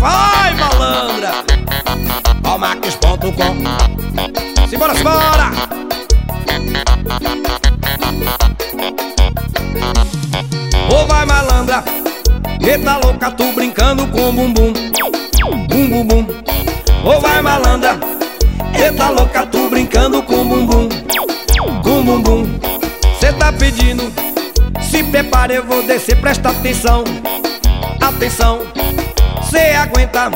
Vai, malandra! Palmax.com Simbora, simbora! Ô vai malandra, eita louca, tu brincando com bumbum. Bum bum bum. Ô vai malandra, eita louca, tu brincando com bumbum. Bum bum bum. Cê tá pedindo, se prepare, eu vou descer, presta atenção. Atenção, cê aguenta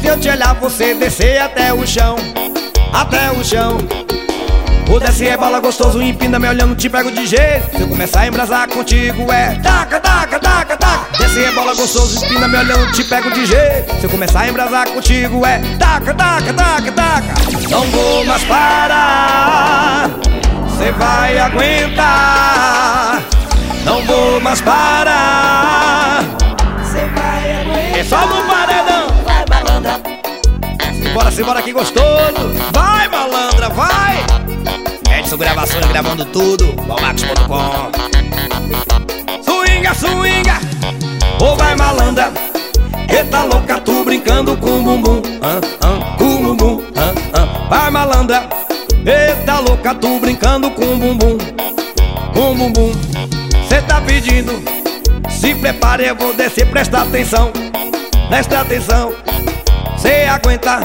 Se eu te olhar, você descer até o chão Até o chão. O desce é bola gostoso, empina me olhando, te pego de jeito. Se eu começar a embrasar contigo é Taca, taca, taca, taca. Desce é bola gostoso, empina me olhando, te pego de jeito. Se eu começar a embrasar contigo é Taca, taca, taca, taca. Não vou mais parar Cê vai aguentar. Não vou mais parar Bora, simbora que gostoso. Vai malandra, vai. Edson Gravações gravando tudo Balmax.com Swinga, swinga. Ô vai malandra. Eita louca, tu brincando com bumbum. Ah, ah, Com bumbum. Ah, ah. Vai malandra. Eita louca, tu brincando com bumbum. Com bumbum. Cê tá pedindo. Se prepare, eu vou descer, presta atenção. Presta atenção Cê aguenta.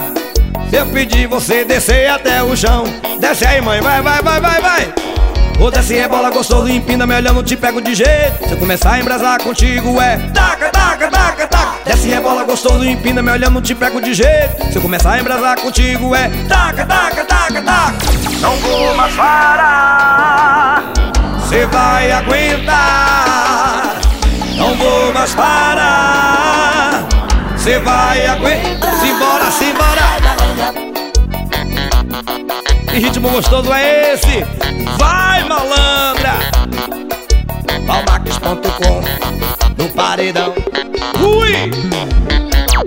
Se eu pedir você descer até o chão. Desce aí mãe, vai, vai, vai, vai, vai. Ô desce é bola gostoso, empina me olhando, te pego de jeito. Se eu começar a embrasar contigo é Taca, taca, taca, taca. Desce é bola gostoso, empina me olhando, te pego de jeito. Se eu começar a embrasar contigo é Taca, taca, taca, taca. Não vou mais parar. Cê vai aguentar. Não vou mais parar. Cê vai aguentar simbora Que ritmo gostoso é esse? Vai, malandra! Palmax.com No paredão Ui!